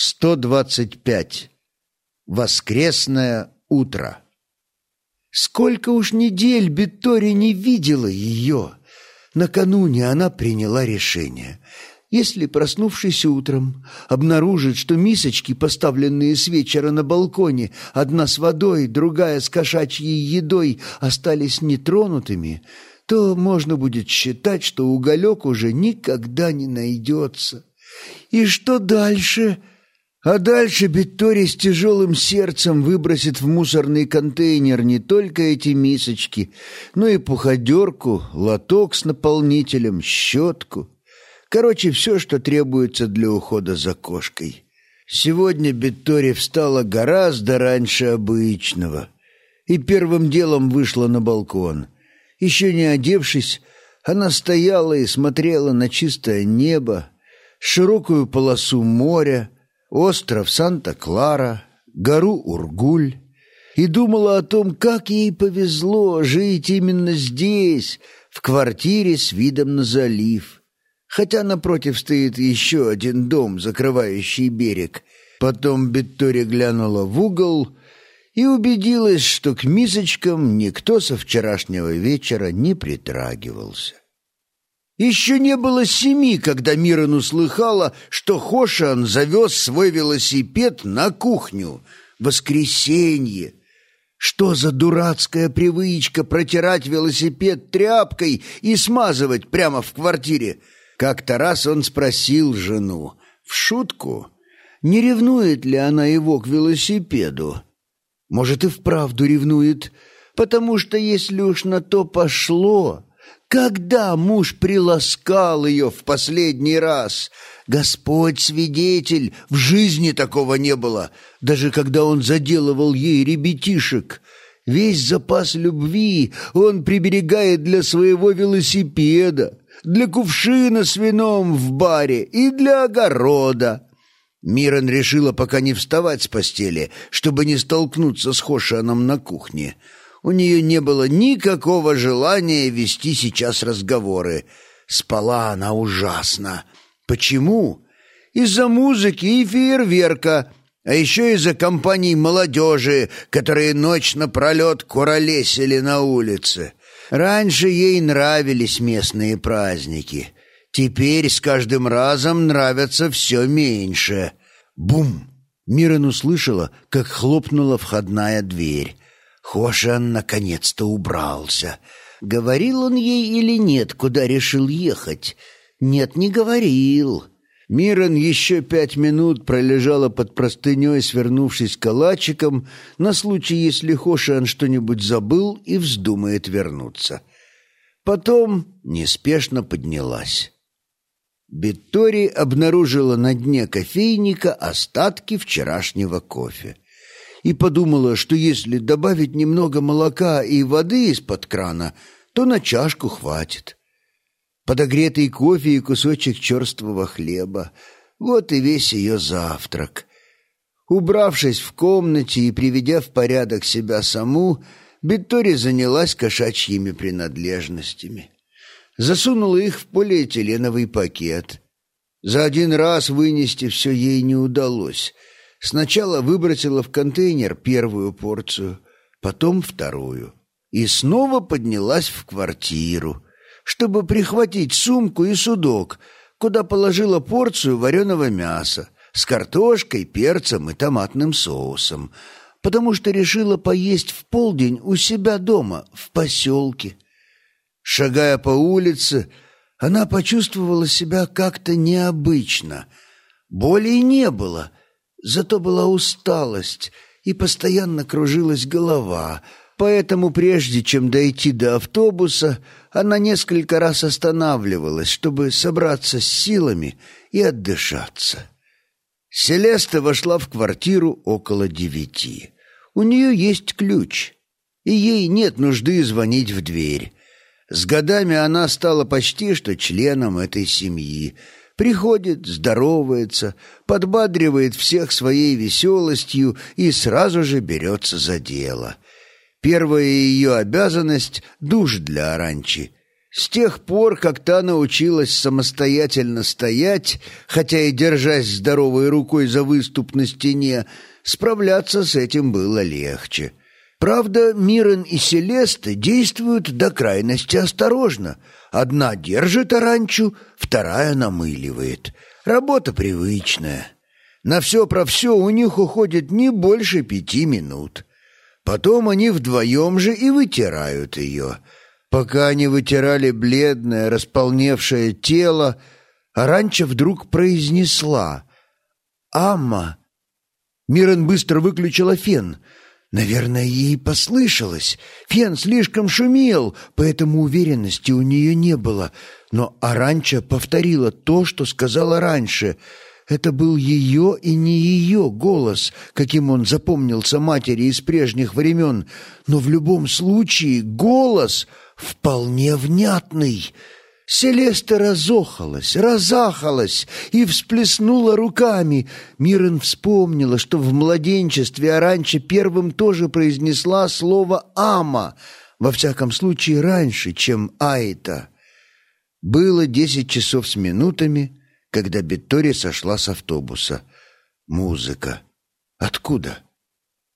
125. Воскресное утро. Сколько уж недель Беттори не видела ее. Накануне она приняла решение. Если, проснувшись утром, обнаружит, что мисочки, поставленные с вечера на балконе, одна с водой, другая с кошачьей едой, остались нетронутыми, то можно будет считать, что уголек уже никогда не найдется. И что дальше? А дальше Беттори с тяжелым сердцем выбросит в мусорный контейнер не только эти мисочки, но и пуходерку, лоток с наполнителем, щетку. Короче, все, что требуется для ухода за кошкой. Сегодня Беттори встала гораздо раньше обычного и первым делом вышла на балкон. Еще не одевшись, она стояла и смотрела на чистое небо, широкую полосу моря, остров Санта-Клара, гору Ургуль, и думала о том, как ей повезло жить именно здесь, в квартире с видом на залив. Хотя напротив стоит еще один дом, закрывающий берег. Потом Беттори глянула в угол и убедилась, что к мисочкам никто со вчерашнего вечера не притрагивался. Еще не было семи, когда Мирон услыхала, что Хошан завез свой велосипед на кухню. Воскресенье! Что за дурацкая привычка протирать велосипед тряпкой и смазывать прямо в квартире? Как-то раз он спросил жену, в шутку, не ревнует ли она его к велосипеду. Может, и вправду ревнует, потому что если уж на то пошло... Когда муж приласкал ее в последний раз? Господь свидетель, в жизни такого не было, даже когда он заделывал ей ребятишек. Весь запас любви он приберегает для своего велосипеда, для кувшина с вином в баре и для огорода. Мирон решила пока не вставать с постели, чтобы не столкнуться с Хошаном на кухне. У нее не было никакого желания вести сейчас разговоры. Спала она ужасно. Почему? Из-за музыки и фейерверка, а еще из-за компаний молодежи, которые ночь напролет куролесили на улице. Раньше ей нравились местные праздники. Теперь с каждым разом нравятся все меньше. Бум! Мирон услышала, как хлопнула входная дверь. Хошан наконец-то убрался. Говорил он ей или нет, куда решил ехать? Нет, не говорил. Мирон еще пять минут пролежала под простыней, свернувшись калачиком, на случай, если Хошан что-нибудь забыл и вздумает вернуться. Потом неспешно поднялась. Биттори обнаружила на дне кофейника остатки вчерашнего кофе и подумала, что если добавить немного молока и воды из-под крана, то на чашку хватит. Подогретый кофе и кусочек черствого хлеба — вот и весь ее завтрак. Убравшись в комнате и приведя в порядок себя саму, Биттори занялась кошачьими принадлежностями. Засунула их в полиэтиленовый пакет. За один раз вынести все ей не удалось — Сначала выбросила в контейнер первую порцию, потом вторую. И снова поднялась в квартиру, чтобы прихватить сумку и судок, куда положила порцию вареного мяса с картошкой, перцем и томатным соусом, потому что решила поесть в полдень у себя дома, в поселке. Шагая по улице, она почувствовала себя как-то необычно. Боли не было — Зато была усталость, и постоянно кружилась голова, поэтому прежде чем дойти до автобуса, она несколько раз останавливалась, чтобы собраться с силами и отдышаться. Селеста вошла в квартиру около девяти. У нее есть ключ, и ей нет нужды звонить в дверь. С годами она стала почти что членом этой семьи — Приходит, здоровается, подбадривает всех своей веселостью и сразу же берется за дело. Первая ее обязанность — душ для Аранчи. С тех пор, как та научилась самостоятельно стоять, хотя и держась здоровой рукой за выступ на стене, справляться с этим было легче. Правда, Мирон и Селеста действуют до крайности осторожно. Одна держит оранчу, вторая намыливает. Работа привычная. На все про все у них уходит не больше пяти минут. Потом они вдвоем же и вытирают ее. Пока они вытирали бледное, располневшее тело, Аранча вдруг произнесла «Амма». Мирон быстро выключила фен. Наверное, ей послышалось. Фен слишком шумел, поэтому уверенности у нее не было. Но Аранча повторила то, что сказала раньше — это был ее и не ее голос, каким он запомнился матери из прежних времен, но в любом случае голос вполне внятный. Селеста разохалась, разахалась и всплеснула руками. Мирон вспомнила, что в младенчестве Аранча первым тоже произнесла слово «ама», во всяком случае раньше, чем «айта». Было десять часов с минутами — когда Беттори сошла с автобуса. Музыка. Откуда?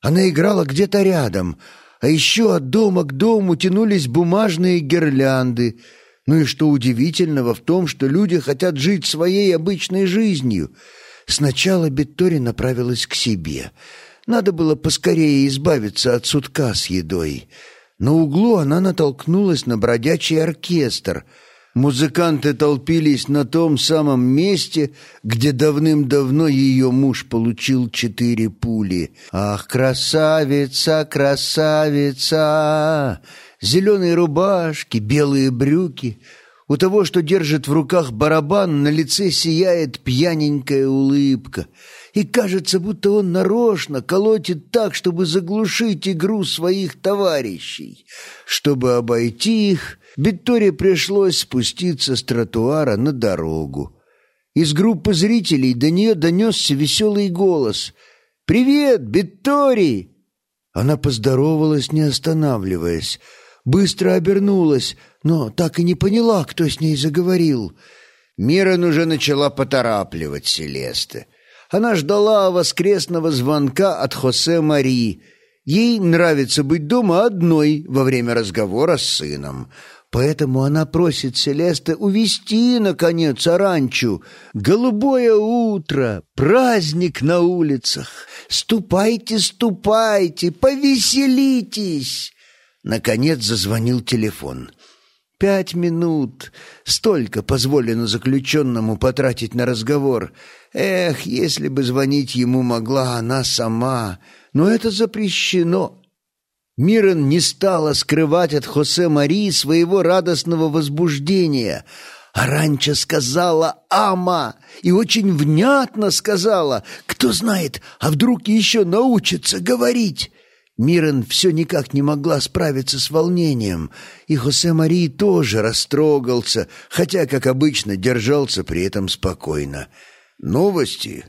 Она играла где-то рядом, а еще от дома к дому тянулись бумажные гирлянды. Ну и что удивительного в том, что люди хотят жить своей обычной жизнью. Сначала Беттори направилась к себе. Надо было поскорее избавиться от сутка с едой. На углу она натолкнулась на бродячий оркестр — Музыканты толпились на том самом месте, где давным-давно ее муж получил четыре пули. «Ах, красавица, красавица!» Зеленые рубашки, белые брюки. У того, что держит в руках барабан, на лице сияет пьяненькая улыбка. И кажется, будто он нарочно колотит так, чтобы заглушить игру своих товарищей. Чтобы обойти их, Виктории пришлось спуститься с тротуара на дорогу. Из группы зрителей до нее донесся веселый голос. «Привет, Виктории!» Она поздоровалась, не останавливаясь. Быстро обернулась, но так и не поняла, кто с ней заговорил. Мирон уже начала поторапливать Селесты. Она ждала воскресного звонка от Хосе Мари. Ей нравится быть дома одной во время разговора с сыном. Поэтому она просит Селеста увести наконец, Аранчу. Голубое утро, праздник на улицах. Ступайте, ступайте, повеселитесь. Наконец зазвонил телефон. Пять минут. Столько позволено заключенному потратить на разговор. Эх, если бы звонить ему могла она сама. Но это запрещено. Мирон не стала скрывать от Хосе Марии своего радостного возбуждения. Аранча сказала «Ама» и очень внятно сказала «Кто знает, а вдруг еще научится говорить?» Мирон все никак не могла справиться с волнением, и Хосе Марии тоже растрогался, хотя, как обычно, держался при этом спокойно. «Новости?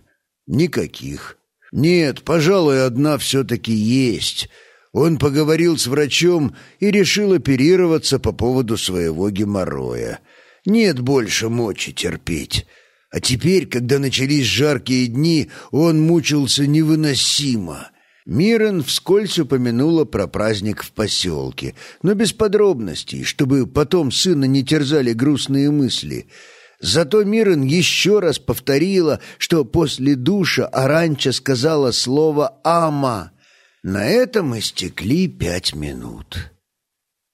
Никаких. Нет, пожалуй, одна все-таки есть». Он поговорил с врачом и решил оперироваться по поводу своего геморроя. Нет больше мочи терпеть. А теперь, когда начались жаркие дни, он мучился невыносимо. Мирон вскользь упомянула про праздник в поселке, но без подробностей, чтобы потом сына не терзали грустные мысли. Зато Мирон еще раз повторила, что после душа Аранча сказала слово «ама», на этом истекли пять минут.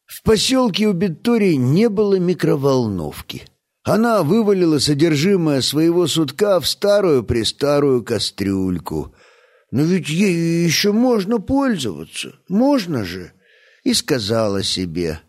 В поселке у Беттории не было микроволновки. Она вывалила содержимое своего сутка в старую-престарую кастрюльку. «Но ведь ею еще можно пользоваться, можно же!» И сказала себе,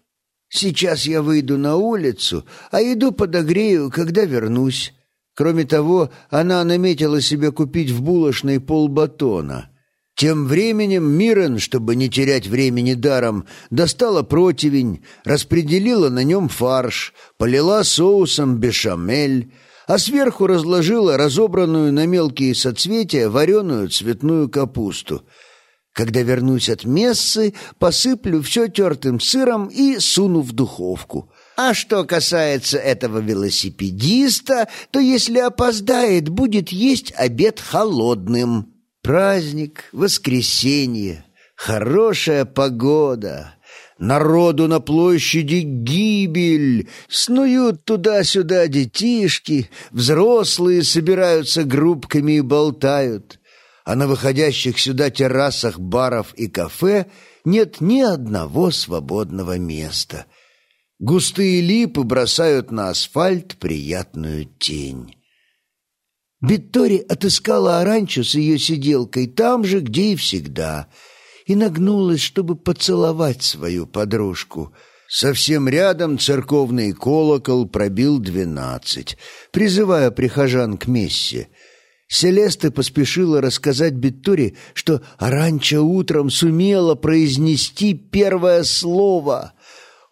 «Сейчас я выйду на улицу, а еду подогрею, когда вернусь». Кроме того, она наметила себе купить в булочной полбатона — тем временем Мирен, чтобы не терять времени даром, достала противень, распределила на нем фарш, полила соусом бешамель, а сверху разложила разобранную на мелкие соцветия вареную цветную капусту. Когда вернусь от мессы, посыплю все тертым сыром и суну в духовку. А что касается этого велосипедиста, то если опоздает, будет есть обед холодным. Праздник, воскресенье, хорошая погода. Народу на площади гибель, снуют туда-сюда детишки, взрослые собираются группками и болтают. А на выходящих сюда террасах баров и кафе нет ни одного свободного места. Густые липы бросают на асфальт приятную тень. Биттори отыскала Аранчо с ее сиделкой там же, где и всегда — и нагнулась, чтобы поцеловать свою подружку. Совсем рядом церковный колокол пробил двенадцать, призывая прихожан к мессе. Селеста поспешила рассказать Бетторе, что раньше утром сумела произнести первое слово.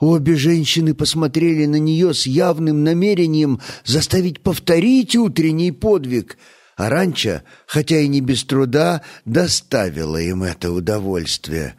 Обе женщины посмотрели на нее с явным намерением заставить повторить утренний подвиг — Аранча, хотя и не без труда, доставила им это удовольствие.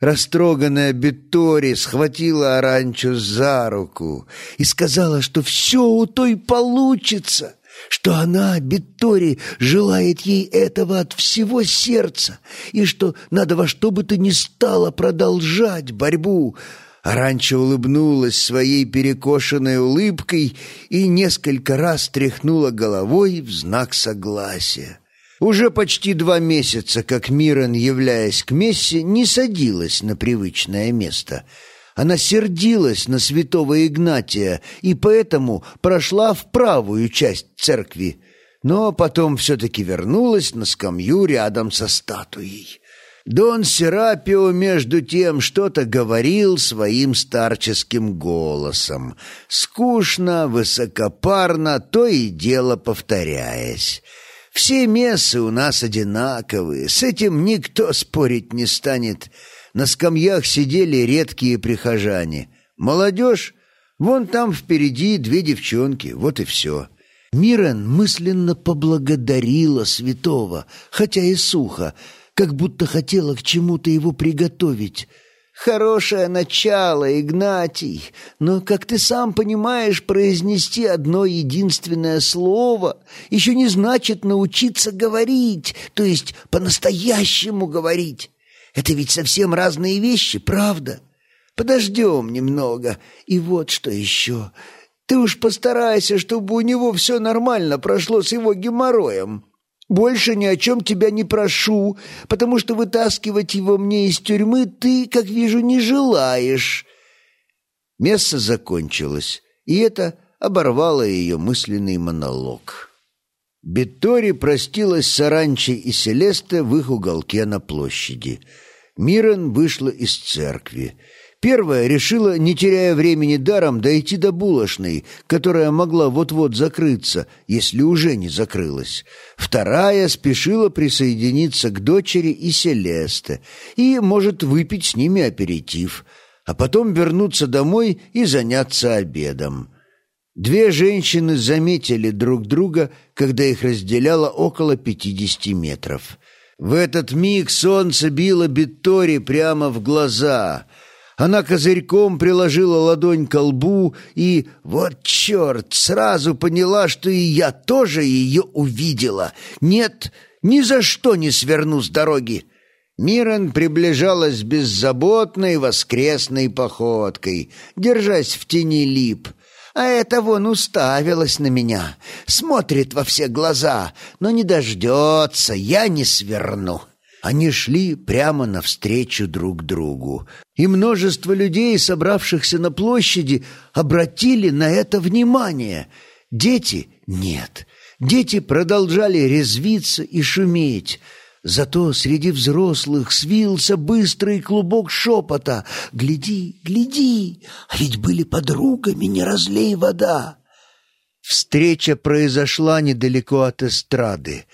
Растроганная Беттори схватила Аранчу за руку и сказала, что все у той получится, что она, Беттори, желает ей этого от всего сердца и что надо во что бы то ни стало продолжать борьбу, Аранча улыбнулась своей перекошенной улыбкой и несколько раз тряхнула головой в знак согласия. Уже почти два месяца, как Мирон, являясь к мессе, не садилась на привычное место. Она сердилась на святого Игнатия и поэтому прошла в правую часть церкви, но потом все-таки вернулась на скамью рядом со статуей. Дон Серапио, между тем, что-то говорил своим старческим голосом, скучно, высокопарно, то и дело повторяясь. «Все мессы у нас одинаковые, с этим никто спорить не станет». На скамьях сидели редкие прихожане. Молодежь? Вон там впереди две девчонки, вот и все. Мирен мысленно поблагодарила святого, хотя и сухо, как будто хотела к чему-то его приготовить. Хорошее начало, Игнатий, но, как ты сам понимаешь, произнести одно единственное слово еще не значит научиться говорить, то есть по-настоящему говорить. Это ведь совсем разные вещи, правда? Подождем немного. И вот что еще. Ты уж постарайся, чтобы у него все нормально прошло с его геморроем. Больше ни о чем тебя не прошу, потому что вытаскивать его мне из тюрьмы ты, как вижу, не желаешь». Месса закончилось, и это оборвало ее мысленный монолог. Беттори простилась с Аранчей и Селесте в их уголке на площади. Мирон вышла из церкви. Первая решила, не теряя времени даром, дойти до булочной, которая могла вот-вот закрыться, если уже не закрылась. Вторая спешила присоединиться к дочери и Селесте и, может, выпить с ними аперитив, а потом вернуться домой и заняться обедом. Две женщины заметили друг друга, когда их разделяло около пятидесяти метров. В этот миг солнце било Биттори прямо в глаза — она козырьком приложила ладонь к лбу и, вот черт, сразу поняла, что я тоже ее увидела. Нет, ни за что не сверну с дороги. Мирон приближалась беззаботной воскресной походкой, держась в тени лип. А эта вон уставилась на меня, смотрит во все глаза, но не дождется, я не сверну. Они шли прямо навстречу друг другу, и множество людей, собравшихся на площади, обратили на это внимание. Дети — нет. Дети продолжали резвиться и шуметь. Зато среди взрослых свился быстрый клубок шепота. «Гляди, гляди, а ведь были подругами, не разлей вода!» Встреча произошла недалеко от эстрады.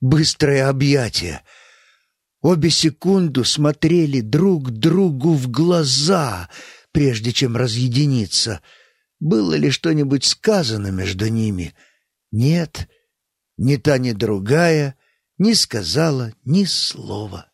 Быстрое объятие — Обе секунду смотрели друг другу в глаза, прежде чем разъединиться. Было ли что-нибудь сказано между ними? Нет, ни та, ни другая не сказала ни слова.